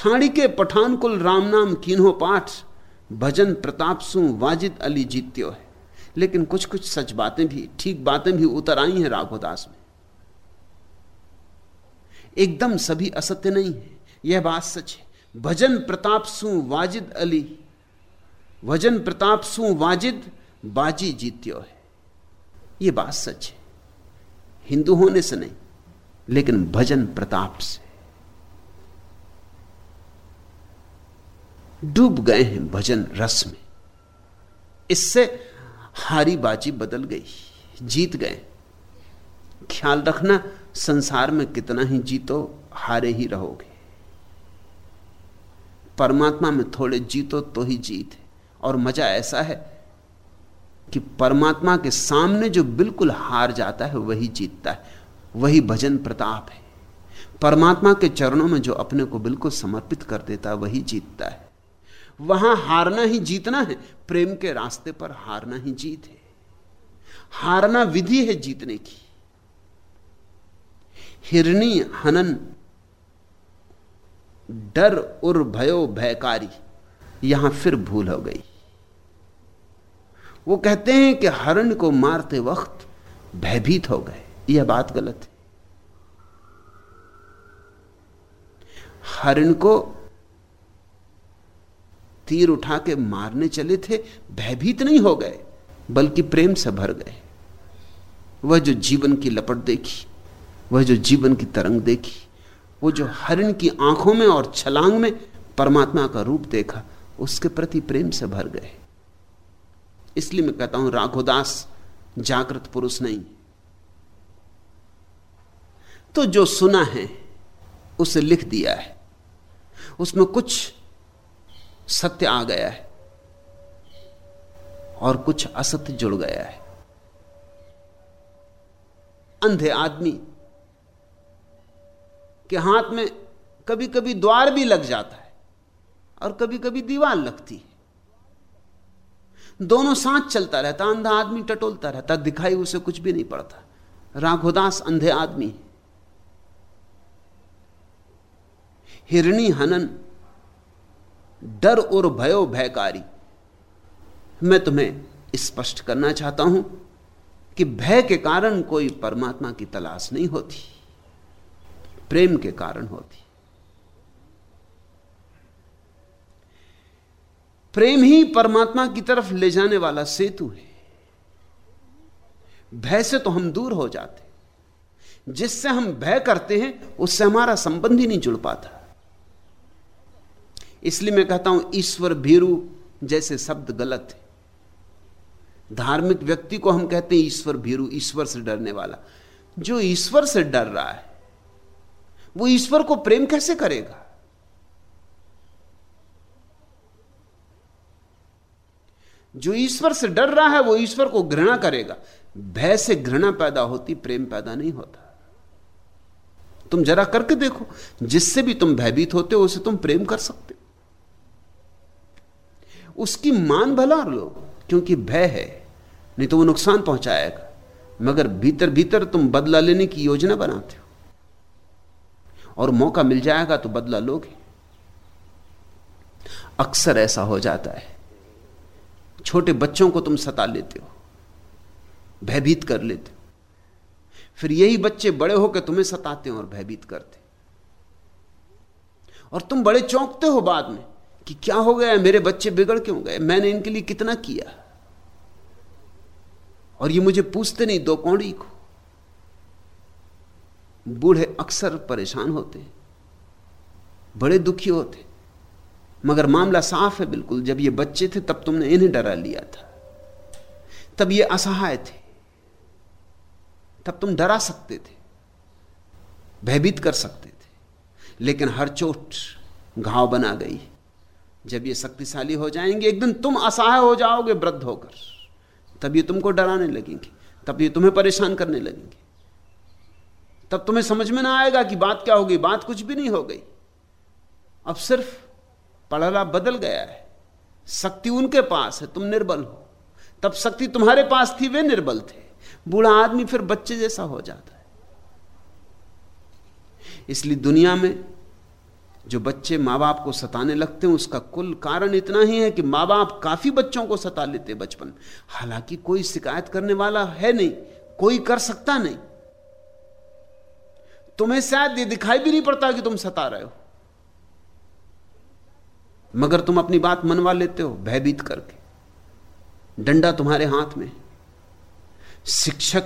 छाड़ी के पठान कुल राम नाम कीन्हो पाठ, भजन प्रताप सु वाजिद अली जीत्यो है। लेकिन कुछ कुछ सच बातें भी, ठीक बातें भी उतर आई हैं राघोदास में। एकदम सभी असत्य नहीं है, यह बात सच है। भजन प्रताप सु वाजिद अली, भजन प्रताप सु वाजिद बाजी जीत्यो है। यह बात सच है। हिंदू होने से नहीं, लेकिन भजन प्रताप से। डूब गए हैं भजन रस में। इससे हारी बाजी बदल गई, जीत गए। ख्याल रखना, संसार में कितना ही जीतो, हारे ही रहोगे। परमात्मा में थोड़े जीतो तो ही जीत है। और मज़ा ऐसा है कि परमात्मा के सामने जो बिल्कुल हार जाता है, वही जीतता है। वही भजन प्रताप है। परमात्मा के चरणों में जो अपने को बिल्कुल समर्पित कर देता है, वही जीतता है। वहाँ हारना ही जीतना है। प्रेम के रास्ते पर हारना ही जीत है। हारना विधि है जीतने की। हिरणी हनन, डर उर भयो भयकारी, यहाँ फिर भूल हो गई। वो कहते हैं कि हरण को मारते वक्त भयभीत हो गए। यह बात गलत है। हरण को तीर उठा के मारने चले थे, भयभीत नहीं हो गए, बल्कि प्रेम से भर गए। वह जो जीवन की लपट देखी, वह जो जीवन की तरंग देखी, वो जो हरिण की आँखों में और छलांग में परमात्मा का रूप देखा, उसके प्रति प्रेम से भर गए। इसलिए मैं कहता हूँ, राघोदास जागृत पुरुष नहीं। तो जो सुना है, उसे लिख दिया है। उसमें कुछ सत्य आ गया है और कुछ असत्य जुड़ गया है। अंधे आदमी के हाथ में कभी कभी द्वार भी लग जाता है और कभी कभी दीवार लगती है। दोनों साथ चलता रहता, अंधा आदमी टटोलता रहता, दिखाई उसे कुछ भी नहीं पड़ता। राघोदास अंधे आदमी। हिरणी हनन डर और भयो भयकारी। मैं तुम्हें स्पष्ट करना चाहता हूँ कि भय के कारण कोई परमात्मा की तलाश नहीं होती, प्रेम के कारण होती। प्रेम ही परमात्मा की तरफ़ ले जाने वाला सेतु है। भय से तो हम दूर हो जाते जिससे हम भय करते हैं, उससे हमारा संबंध ही नहीं जुड़ पाता। इसलिए मैं कहता हूँ, ईश्वर भीरू जैसे शब्द गलत है। धार्मिक व्यक्ति को हम कहते हैं, ईश्वर भीरु, ईश्वर से डरने वाला। जो ईश्वर से डर रहा है, वो ईश्वर को प्रेम कैसे करेगा? जो ईश्वर से डर रहा है, वो ईश्वर को घृणा करेगा। भय से घृणा पैदा होती, प्रेम पैदा नहीं होता। तुम जरा करके देखो, जिससे भी तुम भयभीत होते हो, उसे तुम प्रेम कर सकते उसकी मान भला लो, क्योंकि भय है, नहीं तो वो नुकसान पहुंचाएगा। मगर भीतर भीतर तुम बदला लेने की योजना बनाते हो। और मौका मिल जाएगा तो बदला लोगे। अक्सर ऐसा हो जाता है। छोटे बच्चों को तुम सता लेते हो, भयभीत कर लेते हो। फिर यही बच्चे बड़े होकर तुम्हें सताते हो और भयभीत करते और तुम बड़े चौंकते हो बाद में। कि क्या हो गया? मेरे बच्चे बिगड़ क्यों गए? मैंने इनके लिए कितना किया? और ये मुझे पूछते नहीं, दो कौड़ी को। बूढ़े अक्सर परेशान होते बड़े दुखी होते मगर मामला साफ़ है बिल्कुल, जब ये बच्चे थे, तब तुमने इन्हें डरा लिया था। तब ये असहाय थे। तब तुम डरा सकते थे, भयभीत कर सकते थे। लेकिन हर चोट घाव बना गई। जब ये शक्तिशाली हो जाएँगे, एक दिन तुम असहाय हो जाओगे वृद्ध होकर। तब ये तुमको डराने लगेंगे, तब ये तुम्हें परेशान करने लगेंगे। तब तुम्हें समझ में ना आएगा कि बात क्या होगी बात कुछ भी नहीं हो गई। अब सिर्फ़ पड़ला बदल गया है। शक्ति उनके पास है, तुम निर्बल हो। तब शक्ति तुम्हारे पास थी, वे निर्बल थे। बूढ़ा आदमी फिर बच्चे जैसा हो जाता है। इसलिए दुनिया में जो बच्चे माँ बाप को सताने लगते हैं, उसका कुल कारण इतना ही है कि माँ बाप काफ़ी बच्चों को सता लेते बचपन। हालाँकि कोई शिकायत करने वाला है नहीं, कोई कर सकता नहीं। तुम्हें शायद ये दिखाई भी नहीं पड़ता कि तुम सता रहे हो। मगर तुम अपनी बात मनवा लेते हो, भयभीत करके। डंडा तुम्हारे हाथ में। शिक्षक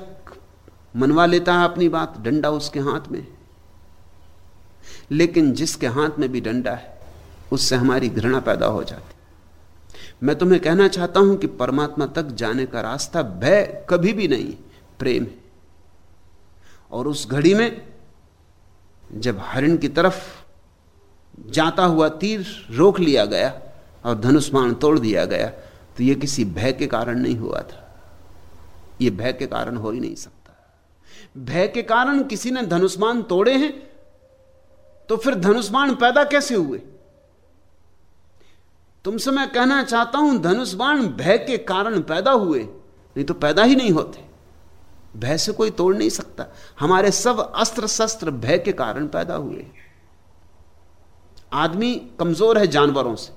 मनवा लेता है अपनी बात, डंडा उसके हाथ में। लेकिन जिसके हाथ में भी डंडा है, उससे हमारी घृणा पैदा हो जाती मैं तुम्हें कहना चाहता हूँ कि परमात्मा तक जाने का रास्ता भय कभी भी नहीं प्रेम है। और उस घड़ी में, जब हरिण की तरफ़ जाता हुआ तीर रोक लिया गया और धनुष्मान तोड़ दिया गया तो यह किसी भय के कारण नहीं हुआ था। यह भय के कारण हो ही नहीं सकता। भय के कारण किसी ने धनुष्मान तोड़े हैं तो फिर धनुष्मान पैदा कैसे हुए? तुमसे मैं कहना चाहता हूँ धनुष्मान भय के कारण पैदा हुए, नहीं तो पैदा ही नहीं होते। भय से कोई तोड़ नहीं सकता। हमारे सब अस्त्र शस्त्र भय के कारण पैदा हुए। आदमी कमज़ोर है जानवरों से।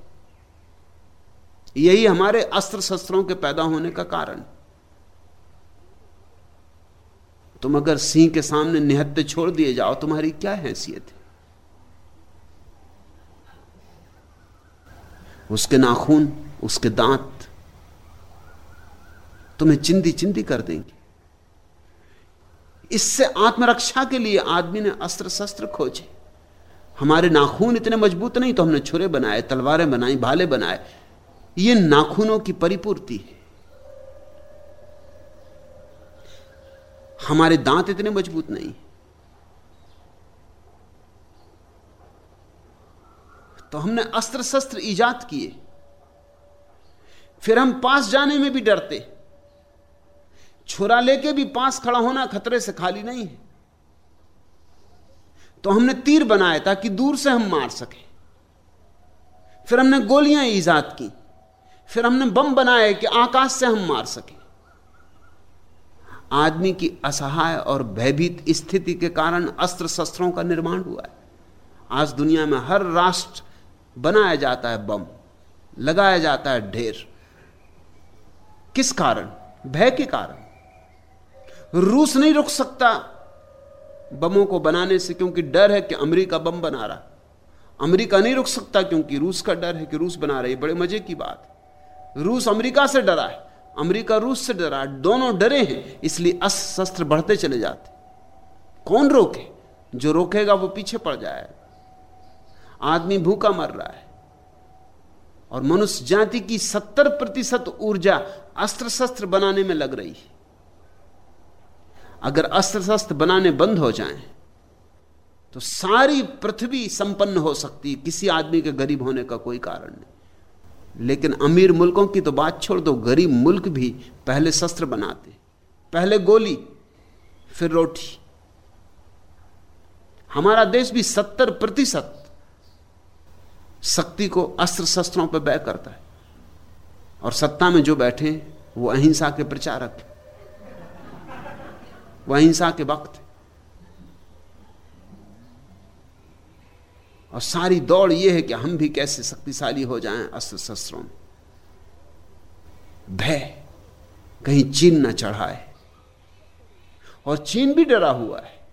यही हमारे अस्त्र शस्त्रों के पैदा होने का कारण। तुम अगर सिंह के सामने निहत्ते छोड़ दिए जाओ, तुम्हारी क्या हैसियत है? उसके नाखून, उसके दांत तुम्हें चिंदी चिंदी कर देंगे। इससे आत्मरक्षा के लिए आदमी ने अस्त्र शस्त्र खोजे। हमारे नाखून इतने मज़बूत नहीं तो हमने छुरे बनाए, तलवारें बनाई, भाले बनाए। ये नाखूनों की परिपूर्ति है। हमारे दांत इतने मज़बूत नहीं। हमने अस्त्र शस्त्र ईजाद किए। फिर हम पास जाने में भी डरते। छुरा लेके भी पास खड़ा होना खतरे से खाली नहीं है। तो हमने तीर बनाए ताकि दूर से हम मार सके। फिर हमने गोलियाँ ईजाद की। फिर हमने बम बनाए कि आकाश से हम मार सके। आदमी की असहाय और भयभीत स्थिति के कारण अस्त्र शस्त्रों का निर्माण हुआ है। आज दुनिया में हर राष्ट्र बनाया जाता है बम, लगाया जाता है ढेर। किस कारण? भय के कारण। रूस नहीं रुक सकता बमों को बनाने से, क्योंकि डर है कि अमेरिका बम बना रहा अमेरिका नहीं रुक सकता क्योंकि रूस का डर है कि रूस बना रही बड़े मज़े की बात। रूस अमेरिका से डरा है। अमेरिका रूस से डरा है। दोनों डरे हैं, इसलिए अस्त्र बढ़ते चले जाते कौन रोके? जो रोकेगा वो पीछे पड़ जाएगा। आदमी भूखा मर रहा है। और मनुष्य जाति की सत्तर प्रतिशत ऊर्जा अस्त्र शस्त्र बनाने में लग रही है। अगर अस्त्र शस्त्र बनाने बंद हो जाएँ, तो सारी पृथ्वी संपन्न हो सकती है। किसी आदमी के गरीब होने का कोई कारण नहीं। लेकिन अमीर मुल्कों की तो बात छोड़ दो गरीब मुल्क भी पहले शस्त्र बनाते पहले गोली फिर रोटी। हमारा देश भी सत्तर प्रतिशत शक्ति को अस्त्र शस्त्रों पर व्यय करता है। और सत्ता में जो बैठे, वो अहिंसा के प्रचारक वो अहिंसा के वक्त और सारी दौड़ ये है कि हम भी कैसे शक्तिशाली हो जाएँ अस्त्र शस्त्रों में। भय, कहीं चीन न चढ़ाए। और चीन भी डरा हुआ है।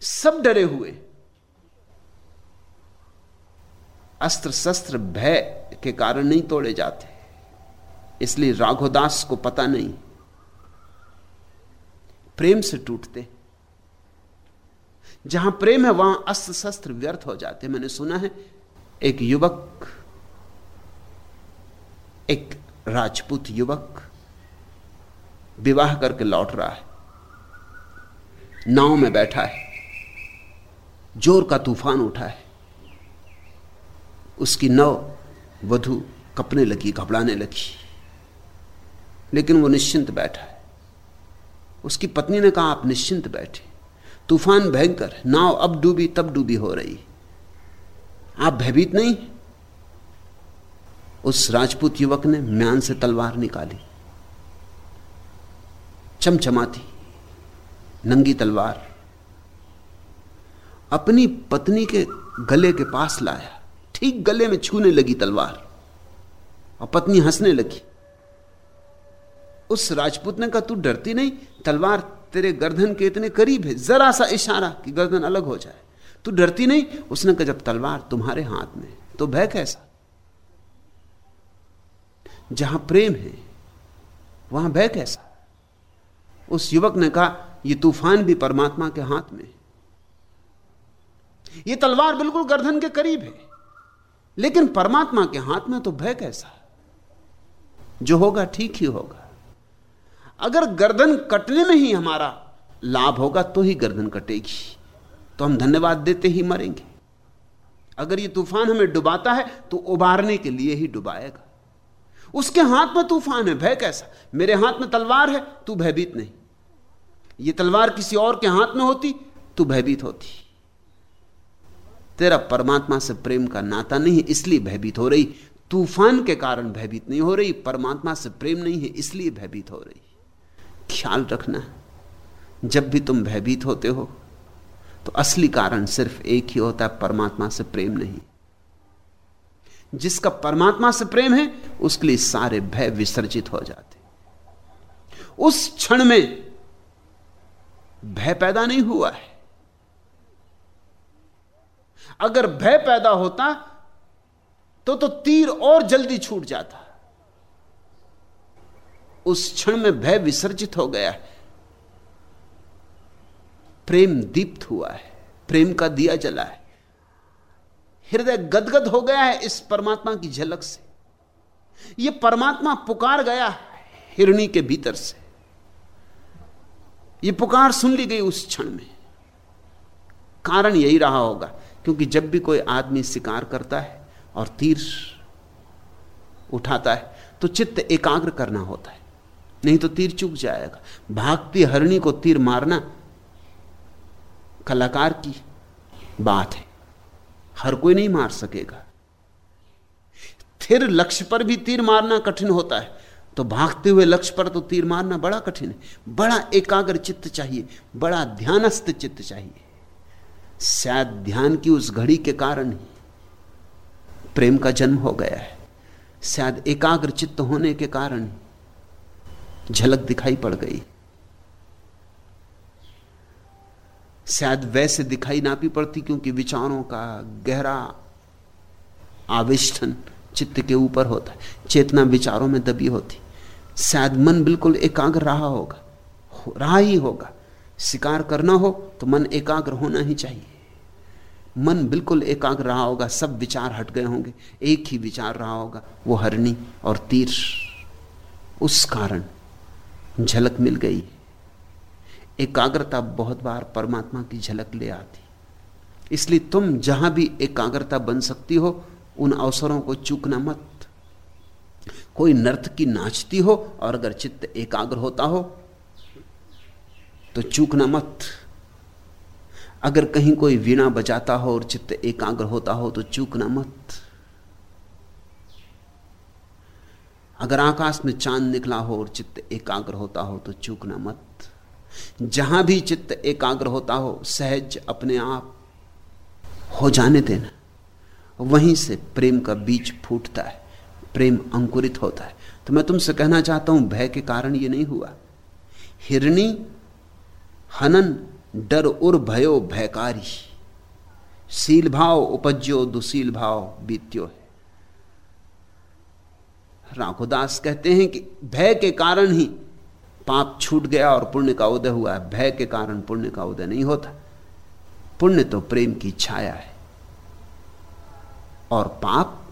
सब डरे हुए अस्त्र शस्त्र भय के कारण नहीं तोड़े जाते। इसलिए राघोदास को पता नहीं। प्रेम से टूटते। जहाँ प्रेम है, वहाँ अस्त्र शस्त्र व्यर्थ हो जाते। मैंने सुना है, एक युवक, एक राजपूत युवक विवाह करके लौट रहा है। नाव में बैठा है। ज़ोर का तूफ़ान उठा है। उसकी नव वधु कपने लगी, घबराने लगी। लेकिन वो निश्चिंत बैठा है। उसकी पत्नी ने कहा, आप निश्चिंत बैठे। तूफ़ान भयंकर नाव अब डूबी, तब डूबी हो रही आप भयभीत नहीं उस राजपूत युवक ने म्यान से तलवार निकाली। चमचमाती, नंगी तलवार। अपनी पत्नी के गले के पास लाया। ठीक गले में छूने लगी तलवार और पत्नी हंसने लगी। उस राजपूत ने कहा, तू डरती नहीं, तलवार तेरे गर्दन के इतने करीब है। जरा सा इशारा कि गर्दन अलग हो जाए। तू डरती नहीं? उसने कहा, जब तलवार तुम्हारे हाथ में तो भय कैसा? जहाँ प्रेम है, वहाँ भय कैसा? उस युवक ने कहा यह तूफ़ान भी परमात्मा के हाथ में यह तलवार बिल्कुल गर्दन के करीब है। लेकिन परमात्मा के हाथ में तो भय कैसा? जो होगा ठीक ही होगा। अगर गर्दन कटने में ही हमारा लाभ होगा तो ही गर्दन कटेगी। तो हम धन्यवाद देते ही मरेंगे। अगर ये तूफ़ान हमें डुबाता है तो उबारने के लिए ही डुबाएगा। उसके हाथ में तूफ़ान है, भय कैसा? मेरे हाथ में तलवार है, तू भयभीत नहीं। ये तलवार किसी और के हाथ में होती, तू भयभीत होती। तेरा परमात्मा से प्रेम का नाता नहीं है, इसलिए भयभीत हो रही। तूफ़ान के कारण भयभीत नहीं हो रही, परमात्मा से प्रेम नहीं है, इसलिए भयभीत हो रही। ख्याल रखना, जब भी तुम भयभीत होते हो तो असली कारण सिर्फ़ एक ही होता है, परमात्मा से प्रेम नहीं। जिसका परमात्मा से प्रेम है, उसके लिए सारे भय विसर्जित हो जाते। उस क्षण में भय पैदा नहीं हुआ है। अगर भय पैदा होता तो तो तीर और जल्दी छूट जाता। उस क्षण में भय विसर्जित हो गया है। प्रेम दीप्त हुआ है। प्रेम का दिया जला है। हृदय गदगद हो गया है इस परमात्मा की झलक से। यह परमात्मा पुकार गया हिरणी के भीतर से। यह पुकार सुन ली गई उस क्षण में। कारण यही रहा होगा। क्योंकि जब भी कोई आदमी शिकार करता है और तीर उठाता है तो चित्त एकाग्र करना होता है। नहीं तो तीर चुक जाएगा। भागती हरणी को तीर मारना कलाकार की बात है। हर कोई नहीं मार सकेगा। फिर लक्ष्य पर भी तीर मारना कठिन होता है। तो भागते हुए लक्ष्य पर तो तीर मारना बड़ा कठिन है। बड़ा एकाग्र चित्त चाहिए, बड़ा ध्यानस्थ चित्त चाहिए। शायद ध्यान की उस घड़ी के कारण ही प्रेम का जन्म हो गया है। शायद एकाग्र चित्त होने के कारण झलक दिखाई पड़ गई। शायद वैसे दिखाई ना भी पड़ती क्योंकि विचारों का गहरा आविष्ठन चित्त के ऊपर होता है। चेतना विचारों में दबी होती। शायद मन बिल्कुल एकाग्र रहा होगा रहा ही होगा। शिकार करना हो तो मन एकाग्र होना ही चाहिए। मन बिल्कुल एकाग्र रहा होगा, सब विचार हट गए होंगे, एक ही विचार रहा होगा, वो हरणी और तीर। उस कारण झलक मिल गई। एकाग्रता बहुत बार परमात्मा की झलक ले आती। इसलिए तुम जहाँ भी एकाग्रता बन सकती हो, उन अवसरों को चूकना मत। कोई नर्त की नाचती हो और अगर चित्त एकाग्र होता हो तो चूकना मत। अगर कहीं कोई वीणा बजाता हो और चित्त एकाग्र होता हो तो चूकना मत। अगर आकाश में चाँद निकला हो और चित्त एकाग्र होता हो तो चूकना मत। जहाँ भी चित्त एकाग्र होता हो, सहज अपने आप हो जाने देना। वहीं से प्रेम का बीज फूटता है, प्रेम अंकुरित होता है। तो मैं तुमसे कहना चाहता हूँ, भय के कारण यह नहीं हुआ। हिरणी हनन, डर उर भयो भयकारी। सील भाव उपज्यो, दुशील भाव बीत्यो है। राघुदास कहते हैं कि भय के कारण ही पाप छूट गया और पुण्य का उदय हुआ है। भय के कारण पुण्य का उदय नहीं होता। पुण्य तो प्रेम की छाया है। और पाप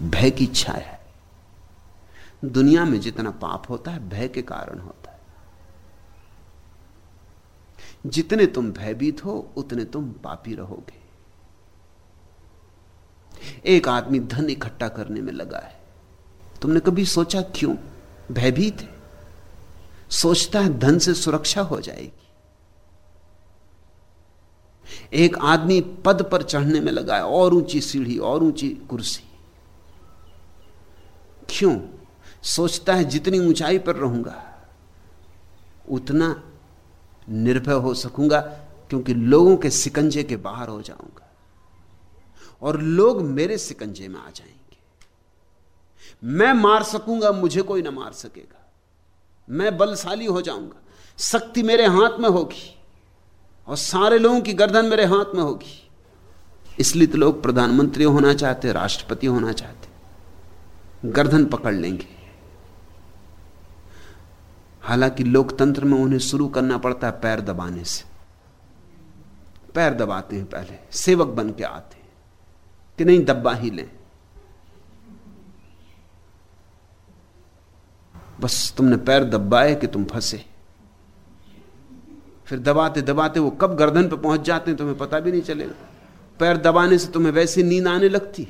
भय की छाया है। दुनिया में जितना पाप होता है, भय के कारण होता है। जितने तुम भयभीत हो, उतने तुम पापी रहोगे। एक आदमी धन इकट्ठा करने में लगा है। तुमने कभी सोचा क्यों? भयभीत है। सोचता है धन से सुरक्षा हो जाएगी। एक आदमी पद पर चढ़ने में लगा है, और ऊँची सीढ़ी, और ऊँची कुर्सी। क्यों? सोचता है जितनी ऊंचाई पर रहूँगा, उतना निर्भय हो सकूँगा, क्योंकि लोगों के सिकंजे के बाहर हो जाऊँगा। और लोग मेरे सिकंजे में आ जाएँगे। मैं मार सकूँगा, मुझे कोई ना मार सकेगा। मैं बलशाली हो जाऊँगा। शक्ति मेरे हाथ में होगी, और सारे लोगों की गर्दन मेरे हाथ में होगी। इसलिए तो लोग प्रधानमंत्री होना चाहते, राष्ट्रपति होना चाहते। गर्दन पकड़ लेंगे। हालाँकि लोकतंत्र में उन्हें शुरू करना पड़ता है पैर दबाने से। पैर दबाते हैं पहले, सेवक बन के आते हैं कि नहीं, दबा ही लें। बस तुमने पैर दबाए कि तुम फंसे। फिर दबाते दबाते वो कब गर्दन पे पहुँच जाते हैं तुम्हें पता भी नहीं चलेगा। पैर दबाने से तुम्हें वैसी नींद आने लगती,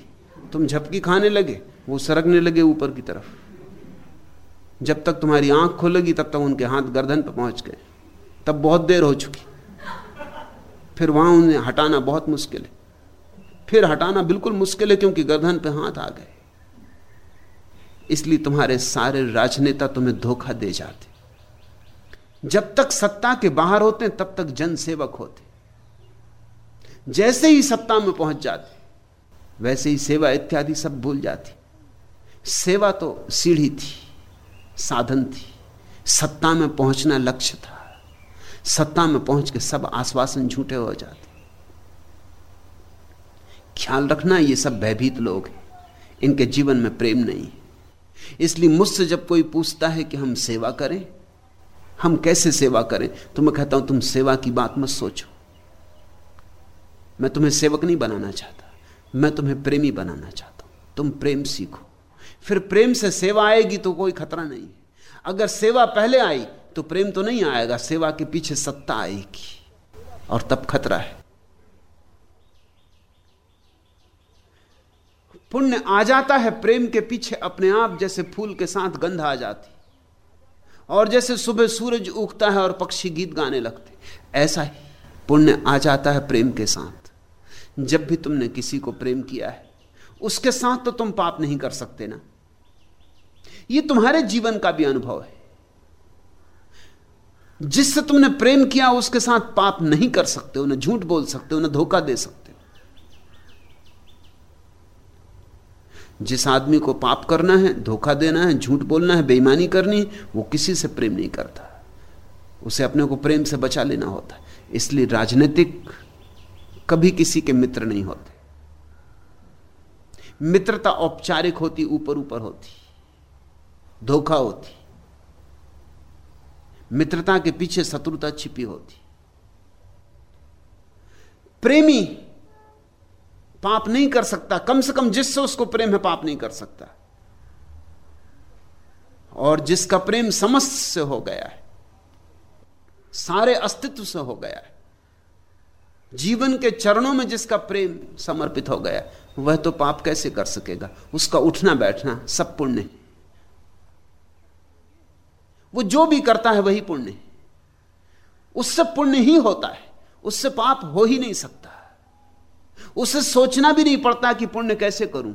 तुम झपकी खाने लगे, वो सरकने लगे ऊपर की तरफ़। जब तक तुम्हारी आँख खुलेगी, तब तक उनके हाथ गर्दन पर पहुँच गए। तब बहुत देर हो चुकी। फिर वहाँ उन्हें हटाना बहुत मुश्किल है। फिर हटाना बिल्कुल मुश्किल है क्योंकि गर्दन पे हाथ आ गए। इसलिए तुम्हारे सारे राजनेता तुम्हें धोखा दे जाते। जब तक सत्ता के बाहर होते तब तक जनसेवक होते। जैसे ही सत्ता में पहुँच जाते, वैसे ही सेवा इत्यादि सब भूल जाती। सेवा तो सीढ़ी थी। साधन थी। सत्ता में पहुँचना लक्ष्य था। सत्ता में पहुँच के सब आश्वासन झूठे हो जाते। ख्याल रखना, ये सब भयभीत लोग हैं। इनके जीवन में प्रेम नहीं है। इसलिए मुझसे जब कोई पूछता है कि हम सेवा करें, हम कैसे सेवा करें तो मैं कहता हूँ, तुम सेवा की बात मत सोचो। मैं तुम्हें सेवक नहीं बनाना चाहता। मैं तुम्हें प्रेमी बनाना चाहता हूँ। तुम प्रेम सीखो। फिर प्रेम से सेवा आएगी तो कोई खतरा नहीं। अगर सेवा पहले आई तो प्रेम तो नहीं आएगा, सेवा के पीछे सत्ता आएगी। और तब खतरा है। पुण्य आ जाता है, प्रेम के पीछे अपने आप जैसे फूल के साथ गंध आ जाती। और जैसे सुबह सूरज उगता है और पक्षी गीत गाने लगते। ऐसा ही पुण्य आ जाता है प्रेम के साथ। जब भी तुमने किसी को प्रेम किया है, उसके साथ तो तुम पाप नहीं कर सकते ना। यह तुम्हारे जीवन का भी अनुभव है। जिससे तुमने प्रेम किया, उसके साथ पाप नहीं कर सकते उन्हें झूठ बोल सकते उन्हें धोखा दे सकते जिस आदमी को पाप करना है, धोखा देना है, झूठ बोलना है, बेईमानी करनी है, वो किसी से प्रेम नहीं करता। उसे अपने को प्रेम से बचा लेना होता है। इसलिए राजनीतिक कभी किसी के मित्र नहीं होते। मित्रता औपचारिक होती, ऊपर ऊपर होती। धोखा होती। मित्रता के पीछे शत्रुता छिपी होती। प्रेमी पाप नहीं कर सकता। कम से कम जिससे उसको प्रेम है, पाप नहीं कर सकता। और जिसका प्रेम समस्त से हो गया है, सारे अस्तित्व से हो गया है, जीवन के चरणों में जिसका प्रेम समर्पित हो गया वह तो पाप कैसे कर सकेगा? उसका उठना बैठना सब पुण्य वो जो भी करता है वही पुण्य उससे पुण्य ही होता है। उससे पाप हो ही नहीं सकता। उसे सोचना भी नहीं पड़ता कि पुण्य कैसे करूँ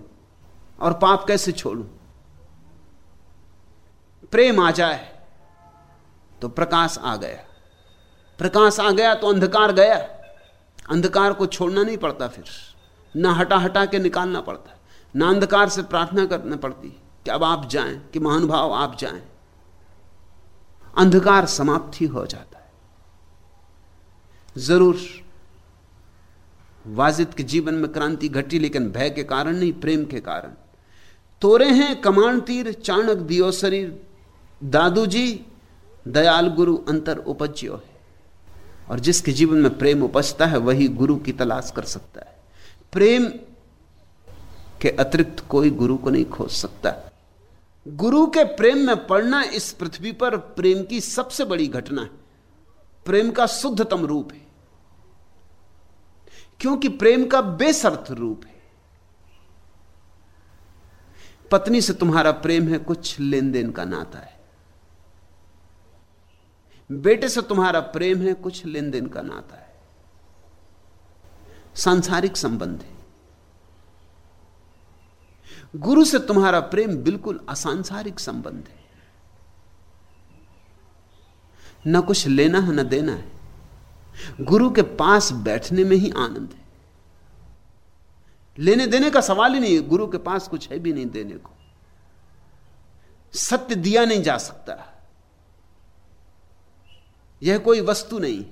और पाप कैसे छोड़ूं। प्रेम आ जाए तो प्रकाश आ गया। प्रकाश आ गया तो अंधकार गया। अंधकार को छोड़ना नहीं पड़ता फिर। ना हटा हटा के निकालना पड़ता। ना अंधकार से प्रार्थना करना पड़ती कि अब आप जाएँ, कि महानुभाव आप जाएँ। अंधकार समाप्ति हो जाता है। ज़रूर, वाजिद के जीवन में क्रांति घटी, लेकिन भय के कारण नहीं, प्रेम के कारण। तोरे हैं कमान तीर, चाणक दियो शरीर। दादू जी दयाल गुरु अंतर उपज्यो है। और जिसके जीवन में प्रेम उपजता है, वही गुरु की तलाश कर सकता है। प्रेम के अतिरिक्त कोई गुरु को नहीं खोज सकता। गुरु के प्रेम में पड़ना इस पृथ्वी पर प्रेम की सबसे बड़ी घटना है। प्रेम का शुद्धतम रूप है। क्योंकि प्रेम का बेसर्थ रूप है। पत्नी से तुम्हारा प्रेम है, कुछ लेन देन का नाता है। बेटे से तुम्हारा प्रेम है, कुछ लेन देन का नाता है। सांसारिक संबंध है। गुरु से तुम्हारा प्रेम बिल्कुल असांसारिक संबंध है। न कुछ लेना है, न देना है। गुरु के पास बैठने में ही आनंद है। लेने देने का सवाल ही नहीं है, गुरु के पास कुछ है भी नहीं देने को। सत्य दिया नहीं जा सकता। यह कोई वस्तु नहीं।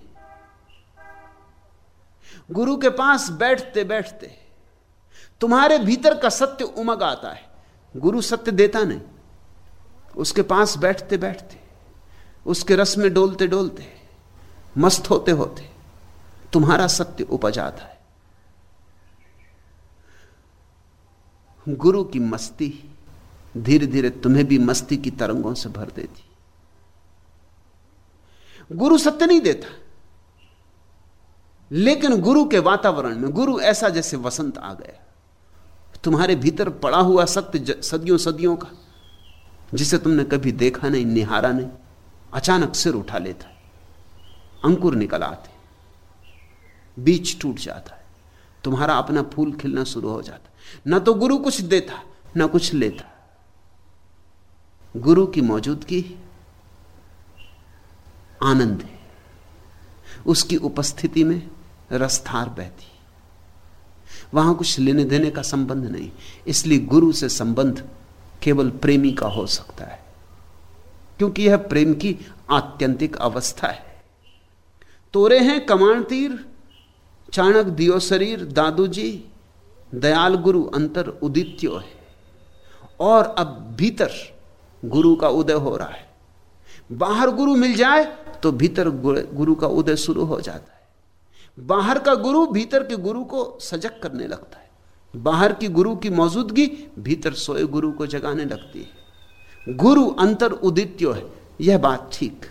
गुरु के पास बैठते बैठते तुम्हारे भीतर का सत्य उमग आता है। गुरु सत्य देता नहीं। उसके पास बैठते बैठते, उसके रस में डोलते डोलते, मस्त होते होते तुम्हारा सत्य उपज आता है। गुरु की मस्ती धीरे धीरे तुम्हें भी मस्ती की तरंगों से भर देती। गुरु सत्य नहीं देता। लेकिन गुरु के वातावरण में, गुरु ऐसा जैसे वसंत आ गया। तुम्हारे भीतर पड़ा हुआ सत्य सदियों सदियों का, जिसे तुमने कभी देखा नहीं, निहारा नहीं, अचानक सिर उठा लेता है, अंकुर निकल आते बीज टूट जाता है, तुम्हारा अपना फूल खिलना शुरू हो जाता ना तो गुरु कुछ देता, ना कुछ लेता। गुरु की मौजूदगी आनंद है। उसकी उपस्थिति में रसधार बहती वहाँ कुछ लेने देने का संबंध नहीं। इसलिए गुरु से संबंध केवल प्रेमी का हो सकता है। क्योंकि यह प्रेम की आत्यंतिक अवस्था है। तोरे हैं कमाण तीर, चाणक दियो शरीर दादू जी दयाल गुरु अंतर उदित्यो है। और अब भीतर गुरु का उदय हो रहा है। बाहर गुरु मिल जाए तो भीतर गुरु का उदय शुरू हो जाता है। बाहर का गुरु भीतर के गुरु को सजग करने लगता है। बाहर की गुरु की मौजूदगी भीतर सोए गुरु को जगाने लगती है। गुरु अंतर उदित्यो है, यह बात ठीक।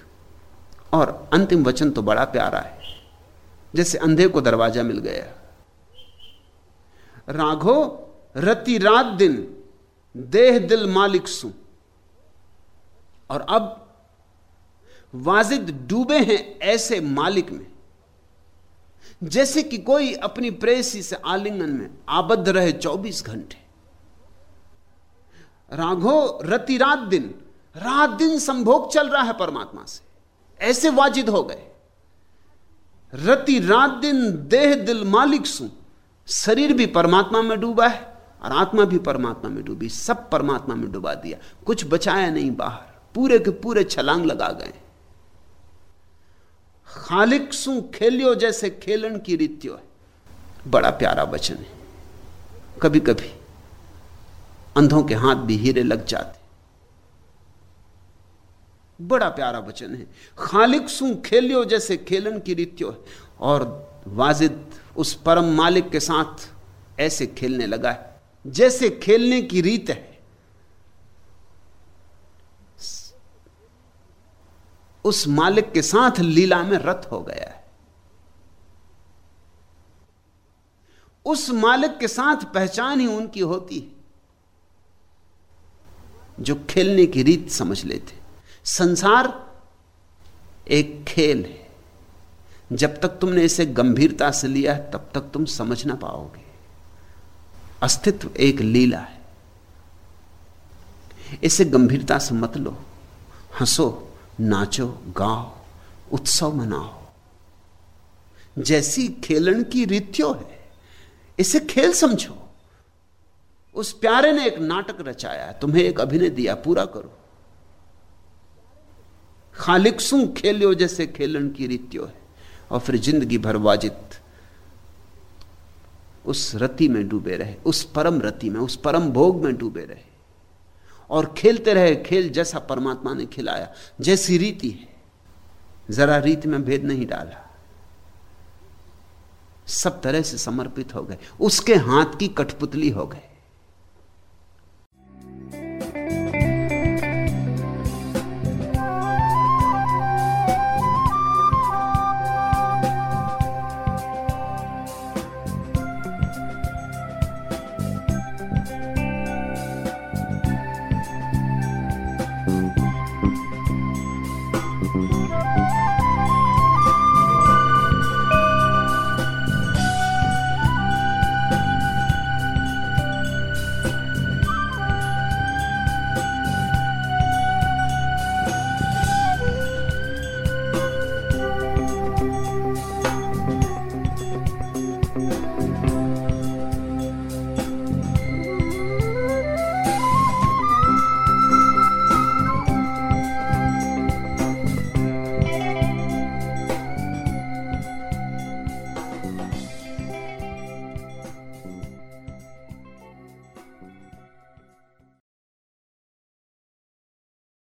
और अंतिम वचन तो बड़ा प्यारा है, जैसे अंधे को दरवाज़ा मिल गया। राघो, रति रात दिन, देह दिल मालिक सु। और अब वाजिद डूबे हैं ऐसे मालिक में जैसे कि कोई अपनी प्रेसी से आलिंगन में आबद्ध रहे 24 घंटे। राघो रति रात दिन रात दिन संभोग चल रहा है परमात्मा से। ऐसे वाजिद हो गए। रति रात दिन देह दिल मालिक सु। शरीर भी परमात्मा में डूबा है और आत्मा भी परमात्मा में डूबी। सब परमात्मा में डुबा दिया। कुछ बचाया नहीं बाहर। पूरे के पूरे छलांग लगा गए। खालिक सु खेलियो जैसे खेलन की रीत्यो है। बड़ा प्यारा वचन है। कभी कभी अंधों के हाथ भी हीरे लग जाते बड़ा प्यारा वचन है। खालिक सु खेलियो जैसे खेलन की रीत्यो है। और वाजिद उस परम मालिक के साथ ऐसे खेलने लगा है। जैसे खेलने की रीत है। उस मालिक के साथ लीला में रत हो गया है। उस मालिक के साथ पहचान ही उनकी होती है, जो खेलने की रीत समझ लेते। संसार एक खेल है। जब तक तुमने इसे गंभीरता से लिया है, तब तक तुम समझ ना पाओगे। अस्तित्व एक लीला है। इसे गंभीरता से मत लो। हंसो। नाचो, गाओ, उत्सव मनाओ। जैसी खेलन की रीत्यो है, इसे खेल समझो। उस प्यारे ने एक नाटक रचाया, तुम्हें एक अभिनय दिया, पूरा करो। खालिकसू खेलियो जैसे खेलन की रीत्यो है, और फिर ज़िंदगी भर वाजित उस रति में डूबे रहे, उस परम रति में, उस परम भोग में डूबे रहे। और खेलते रहे, खेल जैसा परमात्मा ने खिलाया, जैसी रीति है। जरा रीति में भेद नहीं डाला। सब तरह से समर्पित हो गए। उसके हाथ की कठपुतली हो गए।